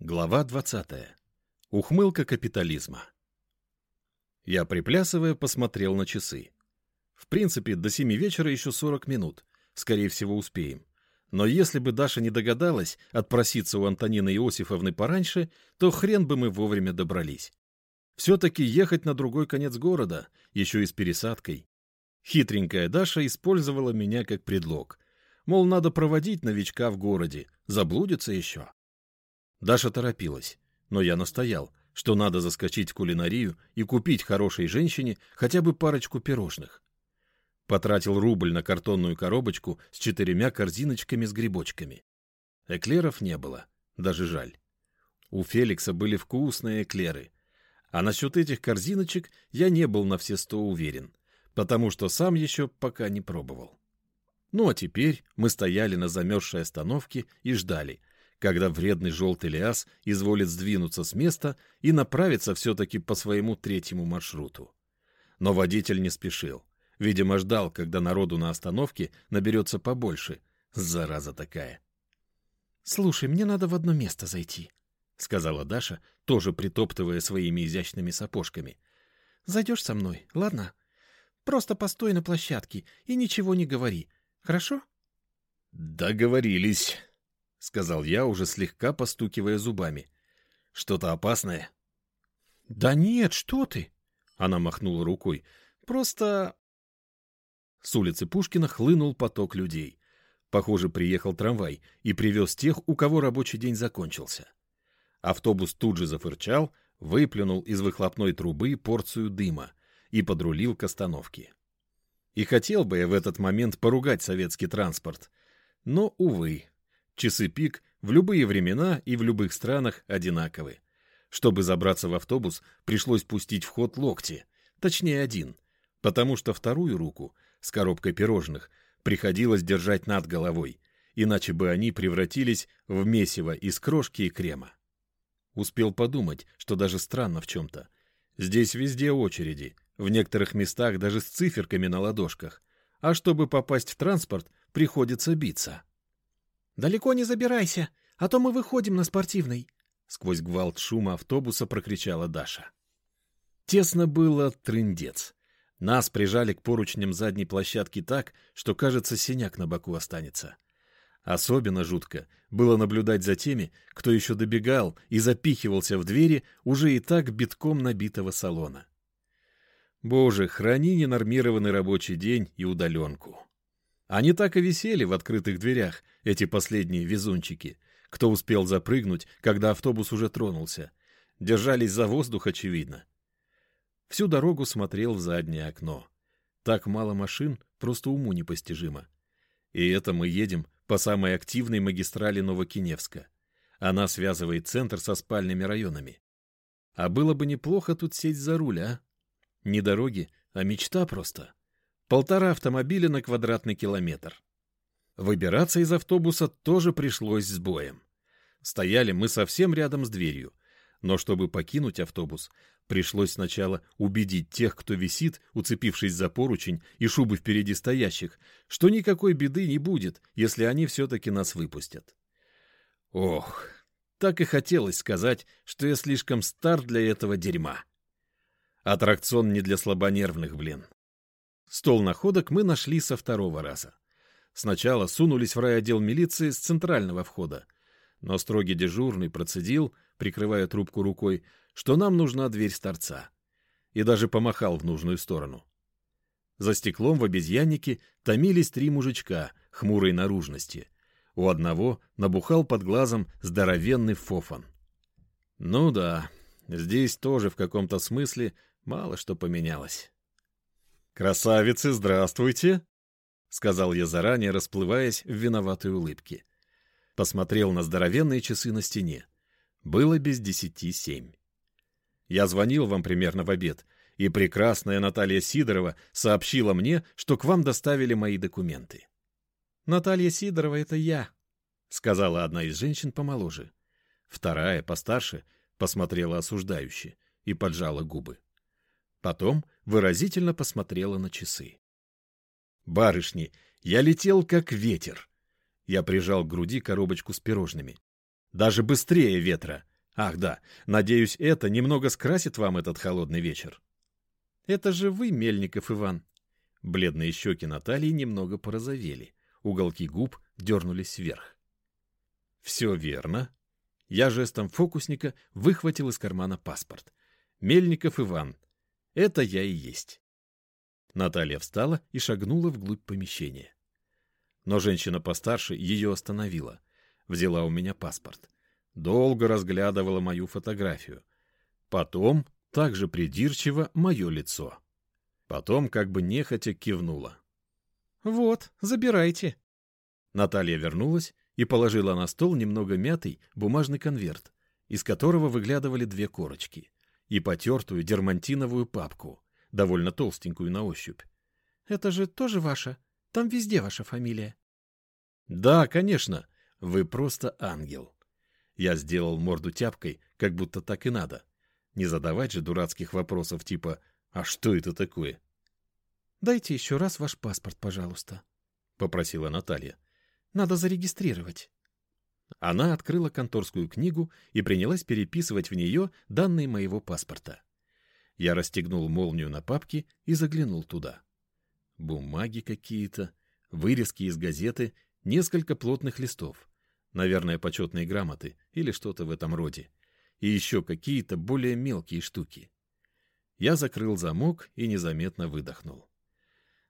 Глава 20. Ухмылка капитализма. Я, приплясывая, посмотрел на часы. В принципе, до семи вечера еще 40 минут. Скорее всего, успеем. Но если бы Даша не догадалась отпроситься у Антонины Иосифовны пораньше, то хрен бы мы вовремя добрались. Все-таки ехать на другой конец города, еще и с пересадкой. Хитренькая Даша использовала меня как предлог. Мол, надо проводить новичка в городе, заблудится еще. Даша торопилась, но я настоял, что надо заскочить в кулинарию и купить хорошей женщине хотя бы парочку пирожных. Потратил рубль на картонную коробочку с четырьмя корзиночками с грибочками. Эклеров не было, даже жаль. У Феликса были вкусные эклеры. А насчет этих корзиночек я не был на все сто уверен, потому что сам еще пока не пробовал. Ну а теперь мы стояли на замерзшей остановке и ждали, когда вредный желтый лиас изволит сдвинуться с места и направиться все-таки по своему третьему маршруту. Но водитель не спешил. Видимо, ждал, когда народу на остановке наберется побольше. Зараза такая. — Слушай, мне надо в одно место зайти, — сказала Даша, тоже притоптывая своими изящными сапожками. — Зайдешь со мной, ладно? Просто постой на площадке и ничего не говори, хорошо? — Договорились. — сказал я, уже слегка постукивая зубами. — Что-то опасное? — Да нет, что ты! — она махнула рукой. — Просто... С улицы Пушкина хлынул поток людей. Похоже, приехал трамвай и привез тех, у кого рабочий день закончился. Автобус тут же зафырчал, выплюнул из выхлопной трубы порцию дыма и подрулил к остановке. И хотел бы я в этот момент поругать советский транспорт, но, увы, Часы пик в любые времена и в любых странах одинаковы. Чтобы забраться в автобус, пришлось пустить в ход локти, точнее один, потому что вторую руку с коробкой пирожных приходилось держать над головой, иначе бы они превратились в месиво из крошки и крема. Успел подумать, что даже странно в чем-то. Здесь везде очереди, в некоторых местах даже с циферками на ладошках, а чтобы попасть в транспорт, приходится биться. «Далеко не забирайся, а то мы выходим на спортивный!» Сквозь гвалт шума автобуса прокричала Даша. Тесно было трындец. Нас прижали к поручням задней площадки так, что, кажется, синяк на боку останется. Особенно жутко было наблюдать за теми, кто еще добегал и запихивался в двери уже и так битком набитого салона. Боже, храни ненормированный рабочий день и удаленку. Они так и висели в открытых дверях, эти последние везунчики. Кто успел запрыгнуть, когда автобус уже тронулся. Держались за воздух, очевидно. Всю дорогу смотрел в заднее окно. Так мало машин, просто уму непостижимо. И это мы едем по самой активной магистрали Новокиневска. Она связывает центр со спальными районами. А было бы неплохо тут сесть за руль, а? Не дороги, а мечта просто. Полтора автомобиля на квадратный километр. Выбираться из автобуса тоже пришлось с боем. Стояли мы совсем рядом с дверью. Но чтобы покинуть автобус, пришлось сначала убедить тех, кто висит, уцепившись за поручень и шубы впереди стоящих, что никакой беды не будет, если они все-таки нас выпустят. Ох, так и хотелось сказать, что я слишком стар для этого дерьма. Аттракцион не для слабонервных, блин. Стол находок мы нашли со второго раза. Сначала сунулись в райотдел милиции с центрального входа, но строгий дежурный процедил, прикрывая трубку рукой, что нам нужна дверь с торца, и даже помахал в нужную сторону. За стеклом в обезьяннике томились три мужичка хмурой наружности. У одного набухал под глазом здоровенный фофан. Ну да, здесь тоже в каком-то смысле мало что поменялось. «Красавицы, здравствуйте!» — сказал я заранее, расплываясь в виноватой улыбке. Посмотрел на здоровенные часы на стене. Было без десяти семь. Я звонил вам примерно в обед, и прекрасная Наталья Сидорова сообщила мне, что к вам доставили мои документы. «Наталья Сидорова — это я», — сказала одна из женщин помоложе. Вторая, постарше, посмотрела осуждающе и поджала губы. Потом выразительно посмотрела на часы. «Барышни, я летел как ветер!» Я прижал к груди коробочку с пирожными. Даже быстрее ветра. Ах да, надеюсь, это немного скрасит вам этот холодный вечер. Это же вы, Мельников Иван. Бледные щеки Натальи немного порозовели. Уголки губ дернулись вверх. Все верно. Я жестом фокусника выхватил из кармана паспорт. Мельников Иван. Это я и есть. Наталья встала и шагнула вглубь помещения. Но женщина постарше ее остановила. Взяла у меня паспорт. Долго разглядывала мою фотографию. Потом, также придирчиво, мое лицо. Потом, как бы нехотя, кивнула. «Вот, забирайте». Наталья вернулась и положила на стол немного мятый бумажный конверт, из которого выглядывали две корочки, и потертую дермантиновую папку, довольно толстенькую на ощупь. «Это же тоже ваша? Там везде ваша фамилия». «Да, конечно. Вы просто ангел». Я сделал морду тяпкой, как будто так и надо. Не задавать же дурацких вопросов типа «А что это такое?» «Дайте еще раз ваш паспорт, пожалуйста», — попросила Наталья. Надо зарегистрировать. Она открыла конторскую книгу и принялась переписывать в нее данные моего паспорта. Я расстегнул молнию на папке и заглянул туда. Бумаги какие-то, вырезки из газеты, несколько плотных листов, наверное, почетные грамоты или что-то в этом роде, и еще какие-то более мелкие штуки. Я закрыл замок и незаметно выдохнул.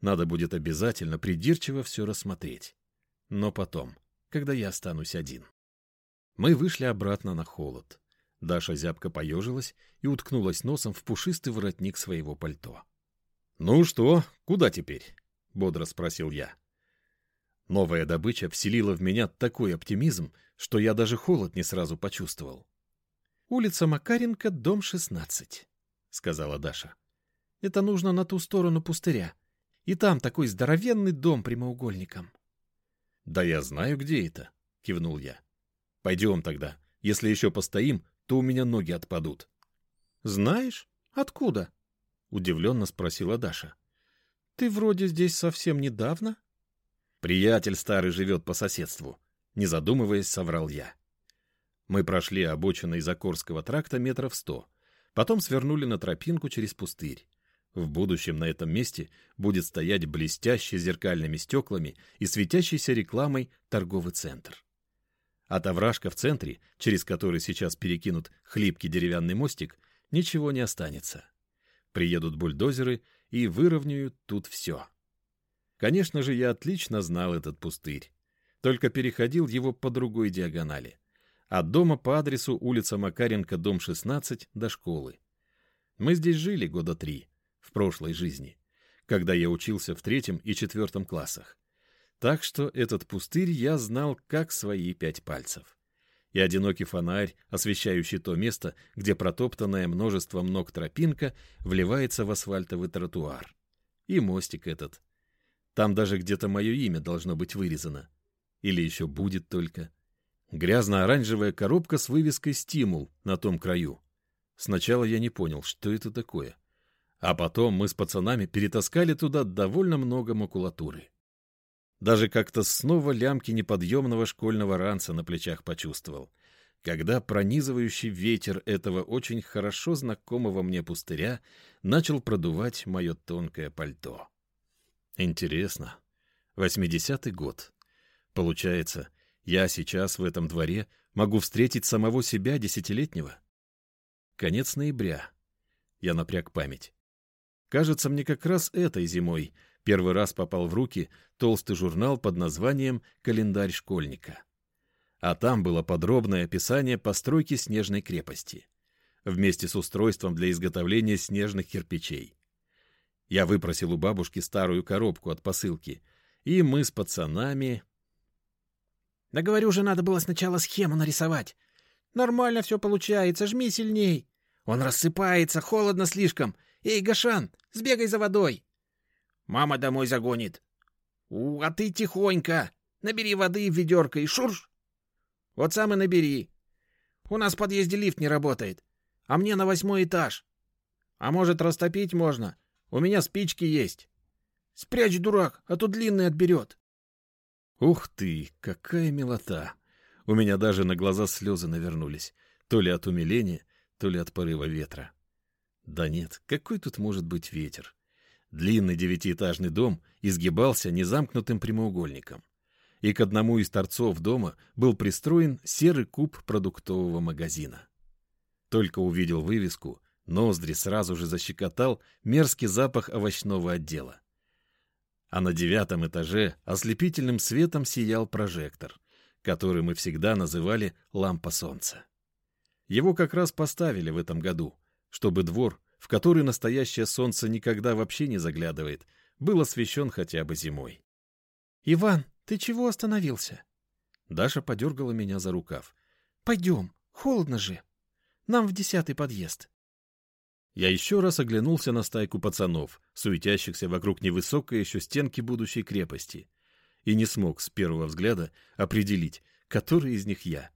Надо будет обязательно придирчиво все рассмотреть но потом, когда я останусь один. Мы вышли обратно на холод. Даша зябко поежилась и уткнулась носом в пушистый воротник своего пальто. «Ну что, куда теперь?» — бодро спросил я. Новая добыча вселила в меня такой оптимизм, что я даже холод не сразу почувствовал. «Улица Макаренко, дом 16», — сказала Даша. «Это нужно на ту сторону пустыря. И там такой здоровенный дом прямоугольником». «Да я знаю, где это», — кивнул я. «Пойдем тогда. Если еще постоим, то у меня ноги отпадут». «Знаешь? Откуда?» — удивленно спросила Даша. «Ты вроде здесь совсем недавно?» «Приятель старый живет по соседству», — не задумываясь, соврал я. Мы прошли обочиной Закорского тракта метров сто, потом свернули на тропинку через пустырь. В будущем на этом месте будет стоять блестящий зеркальными стеклами и светящейся рекламой торговый центр. От овражка в центре, через который сейчас перекинут хлипкий деревянный мостик, ничего не останется. Приедут бульдозеры и выровняют тут все. Конечно же, я отлично знал этот пустырь, только переходил его по другой диагонали. От дома по адресу улица Макаренко, дом 16, до школы. Мы здесь жили года три — в прошлой жизни, когда я учился в третьем и четвертом классах. Так что этот пустырь я знал как свои пять пальцев. И одинокий фонарь, освещающий то место, где протоптанная множеством ног тропинка вливается в асфальтовый тротуар. И мостик этот. Там даже где-то мое имя должно быть вырезано. Или еще будет только. Грязно-оранжевая коробка с вывеской «Стимул» на том краю. Сначала я не понял, что это такое. А потом мы с пацанами перетаскали туда довольно много макулатуры. Даже как-то снова лямки неподъемного школьного ранца на плечах почувствовал, когда пронизывающий ветер этого очень хорошо знакомого мне пустыря начал продувать мое тонкое пальто. Интересно. Восьмидесятый год. Получается, я сейчас в этом дворе могу встретить самого себя десятилетнего? Конец ноября. Я напряг память. Кажется, мне как раз этой зимой первый раз попал в руки толстый журнал под названием «Календарь школьника». А там было подробное описание постройки снежной крепости вместе с устройством для изготовления снежных кирпичей. Я выпросил у бабушки старую коробку от посылки, и мы с пацанами... — Да говорю же, надо было сначала схему нарисовать. Нормально все получается, жми сильней. Он рассыпается, холодно слишком. Эй, Гашан, Сбегай за водой. Мама домой загонит. У, а ты тихонько. Набери воды в ведерко и шурш. Вот сам и набери. У нас в подъезде лифт не работает. А мне на восьмой этаж. А может, растопить можно? У меня спички есть. Спрячь, дурак, а то длинный отберет. Ух ты, какая милота! У меня даже на глаза слезы навернулись, то ли от умиления, то ли от порыва ветра. Да нет, какой тут может быть ветер? Длинный девятиэтажный дом изгибался незамкнутым прямоугольником. И к одному из торцов дома был пристроен серый куб продуктового магазина. Только увидел вывеску, ноздри сразу же защекотал мерзкий запах овощного отдела. А на девятом этаже ослепительным светом сиял прожектор, который мы всегда называли «лампа солнца». Его как раз поставили в этом году, чтобы двор, в который настоящее солнце никогда вообще не заглядывает, был освещен хотя бы зимой. «Иван, ты чего остановился?» Даша подергала меня за рукав. «Пойдем, холодно же. Нам в десятый подъезд». Я еще раз оглянулся на стайку пацанов, суетящихся вокруг невысокой еще стенки будущей крепости, и не смог с первого взгляда определить, который из них я.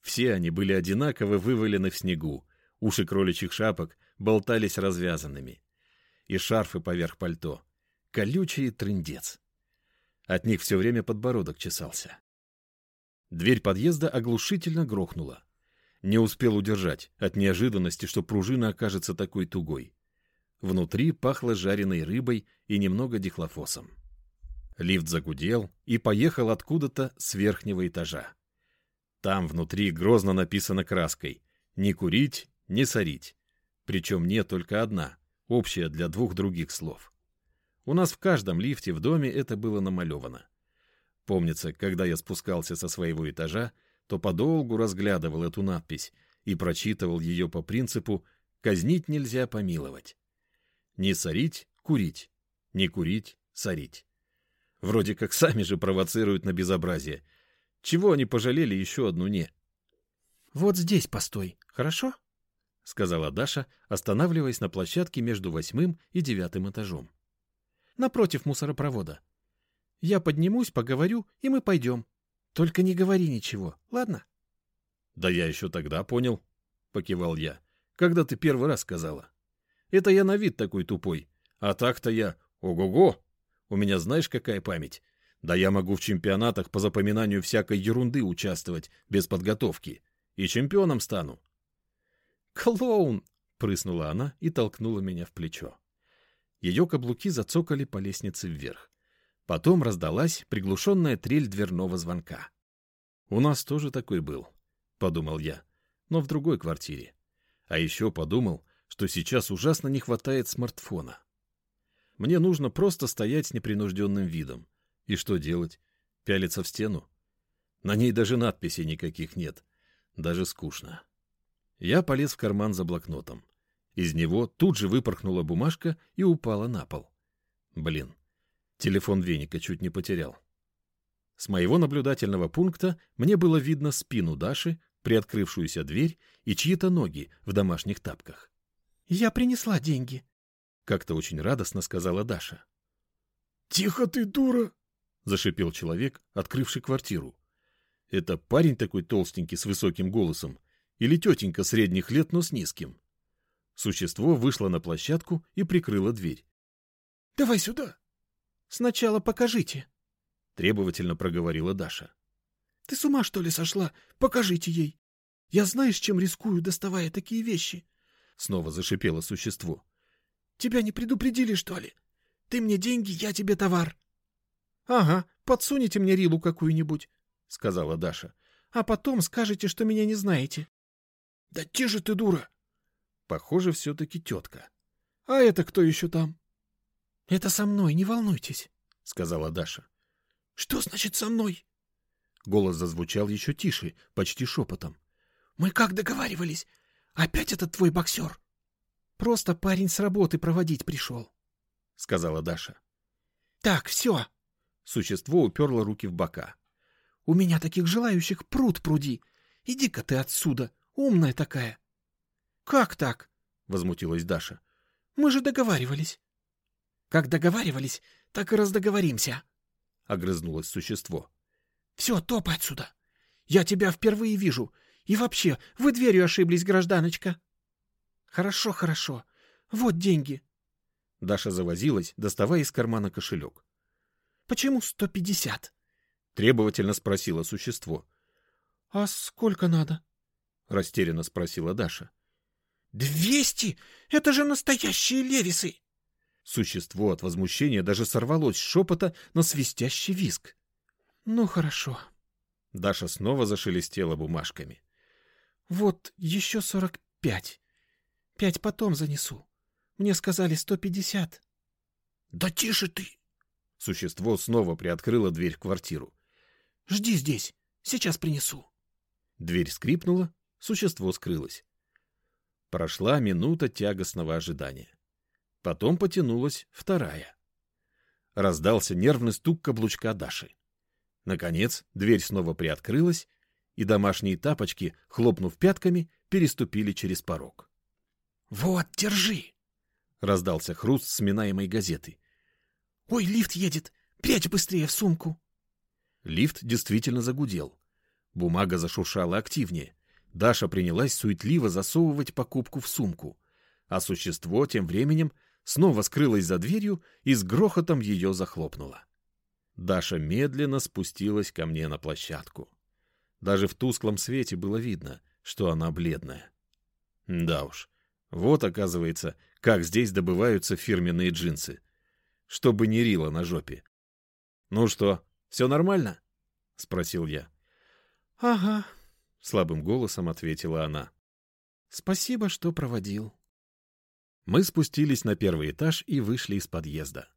Все они были одинаково вывалены в снегу, уши кроличьих шапок болтались развязанными. И шарфы поверх пальто. Колючий трындец. От них все время подбородок чесался. Дверь подъезда оглушительно грохнула. Не успел удержать от неожиданности, что пружина окажется такой тугой. Внутри пахло жареной рыбой и немного дихлофосом. Лифт загудел и поехал откуда-то с верхнего этажа. Там внутри грозно написано краской «Не курить, не сорить». Причем не только одна, общая для двух других слов. У нас в каждом лифте в доме это было намалевано. Помнится, когда я спускался со своего этажа, то подолгу разглядывал эту надпись и прочитывал ее по принципу «казнить нельзя помиловать». Не сорить — курить, не курить — сорить. Вроде как сами же провоцируют на безобразие, чего они пожалели еще одну «не»? — Вот здесь постой, хорошо? — сказала Даша, останавливаясь на площадке между восьмым и девятым этажом. — Напротив мусоропровода. Я поднимусь, поговорю, и мы пойдем. Только не говори ничего, ладно? — Да я еще тогда понял, — покивал я, — когда ты первый раз сказала. Это я на вид такой тупой, а так-то я... Ого-го! У меня знаешь, какая память? Да я могу в чемпионатах по запоминанию всякой ерунды участвовать без подготовки. И чемпионом стану. «Клоун!» — прыснула она и толкнула меня в плечо. Ее каблуки зацокали по лестнице вверх. Потом раздалась приглушенная трель дверного звонка. «У нас тоже такой был», — подумал я, но в другой квартире. А еще подумал, что сейчас ужасно не хватает смартфона. Мне нужно просто стоять с непринужденным видом, и что делать? Пялиться в стену? На ней даже надписей никаких нет. Даже скучно. Я полез в карман за блокнотом. Из него тут же выпорхнула бумажка и упала на пол. Блин, телефон веника чуть не потерял. С моего наблюдательного пункта мне было видно спину Даши, приоткрывшуюся дверь и чьи-то ноги в домашних тапках. «Я принесла деньги», — как-то очень радостно сказала Даша. «Тихо ты, дура!» — зашипел человек, открывший квартиру. Это парень такой толстенький с высоким голосом или тетенька средних лет, но с низким? Существо вышло на площадку и прикрыло дверь. — Давай сюда. — Сначала покажите, — требовательно проговорила Даша. — Ты с ума, что ли, сошла? Покажите ей. Я знаешь, чем рискую, доставая такие вещи? Снова зашипело существо. — Тебя не предупредили, что ли? Ты мне деньги, я тебе товар. — Ага, подсунете мне Рилу какую-нибудь, — сказала Даша. — А потом скажете, что меня не знаете. — Да тише ты, дура! Похоже, все-таки тетка. — А это кто еще там? — Это со мной, не волнуйтесь, — сказала Даша. — Что значит со мной? Голос зазвучал еще тише, почти шепотом. — Мы как договаривались? Опять этот твой боксер? — Просто парень с работы проводить пришел, — сказала Даша. — Так, все, Существо уперло руки в бока. — У меня таких желающих пруд пруди. Иди-ка ты отсюда, умная такая. — Как так? — возмутилась Даша. — Мы же договаривались. — Как договаривались, так и раздоговоримся, — огрызнулось существо. — Все, топай отсюда. Я тебя впервые вижу. И вообще, вы дверью ошиблись, гражданочка. — Хорошо, хорошо. Вот деньги. Даша завозилась, доставая из кармана кошелек. Почему сто пятьдесят? Требовательно спросило существо. А сколько надо? — растерянно спросила Даша. «Двести? Это же настоящие левисы!» Существо от возмущения даже сорвалось с шепота на свистящий виск. «Ну, хорошо». Даша снова зашелестела бумажками. «Вот еще сорок пять. Пять потом занесу. Мне сказали сто пятьдесят». «Да тише ты!» Существо снова приоткрыло дверь в квартиру. «Жди здесь. Сейчас принесу». Дверь скрипнула, существо скрылось. Прошла минута тягостного ожидания. Потом потянулась вторая. Раздался нервный стук каблучка Даши. Наконец, дверь снова приоткрылась, и домашние тапочки, хлопнув пятками, переступили через порог. «Вот, держи!» — раздался хруст сминаемой газеты. «Ой, лифт едет! Прячь быстрее в сумку!» Лифт действительно загудел. Бумага зашуршала активнее. Даша принялась суетливо засовывать покупку в сумку, а существо тем временем снова скрылось за дверью и с грохотом ее захлопнуло. Даша медленно спустилась ко мне на площадку. Даже в тусклом свете было видно, что она бледная. Да уж, вот, оказывается, как здесь добываются фирменные джинсы. Чтобы не рило на жопе. — Ну что, все нормально? — спросил я. — Ага, слабым голосом ответила она. Спасибо, что проводил. Мы спустились на первый этаж и вышли из подъезда.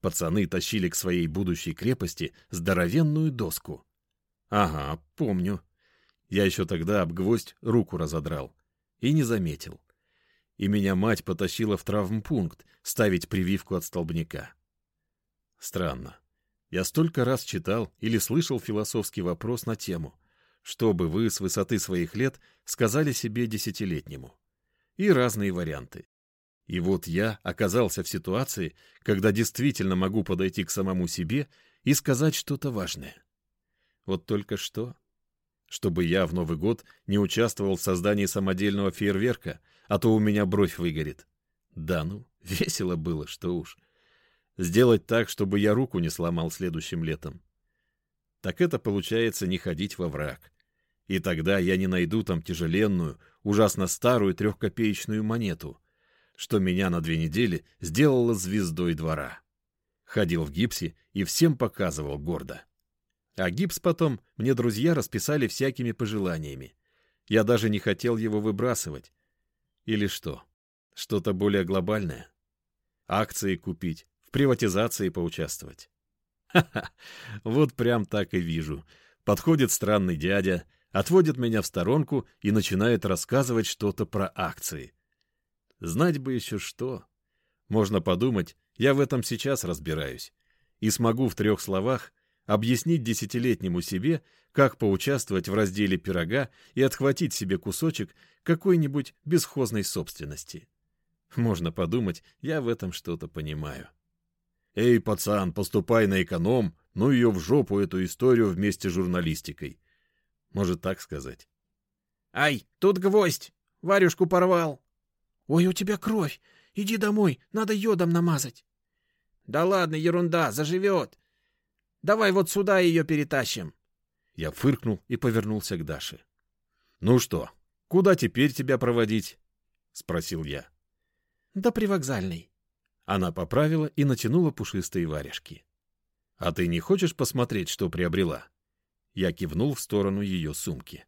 Пацаны тащили к своей будущей крепости здоровенную доску. Ага, помню. Я еще тогда об гвоздь руку разодрал. И не заметил. И меня мать потащила в травмпункт ставить прививку от столбняка. Странно. Я столько раз читал или слышал философский вопрос на тему что бы вы с высоты своих лет сказали себе десятилетнему? И разные варианты. И вот я оказался в ситуации, когда действительно могу подойти к самому себе и сказать что-то важное. Вот только что. Чтобы я в Новый год не участвовал в создании самодельного фейерверка, а то у меня бровь выгорит. Да ну, весело было, что уж. Сделать так, чтобы я руку не сломал следующим летом. Так это получается не ходить во враг. И тогда я не найду там тяжеленную, ужасно старую трехкопеечную монету, что меня на две недели сделало звездой двора. Ходил в гипсе и всем показывал гордо. А гипс потом мне друзья расписали всякими пожеланиями. Я даже не хотел его выбрасывать. Или что? Что-то более глобальное? Акции купить, в приватизации поучаствовать. Ха-ха, вот прям так и вижу. Подходит странный дядя, отводит меня в сторонку и начинает рассказывать что-то про акции. Знать бы еще что. Можно подумать, я в этом сейчас разбираюсь. И смогу в трех словах объяснить десятилетнему себе, как поучаствовать в разделе пирога и отхватить себе кусочек какой-нибудь бесхозной собственности. Можно подумать, я в этом что-то понимаю. «Эй, пацан, поступай на эконом, ну ее в жопу эту историю вместе с журналистикой. Может, так сказать. «Ай, тут гвоздь! Варюшку порвал!» «Ой, у тебя кровь! Иди домой, надо йодом намазать!» «Да ладно, ерунда, заживет! Давай вот сюда ее перетащим!» Я фыркнул и повернулся к Даше. «Ну что, куда теперь тебя проводить?» — спросил я. «Да привокзальный». Она поправила и натянула пушистые варежки. «А ты не хочешь посмотреть, что приобрела?» Я кивнул в сторону ее сумки.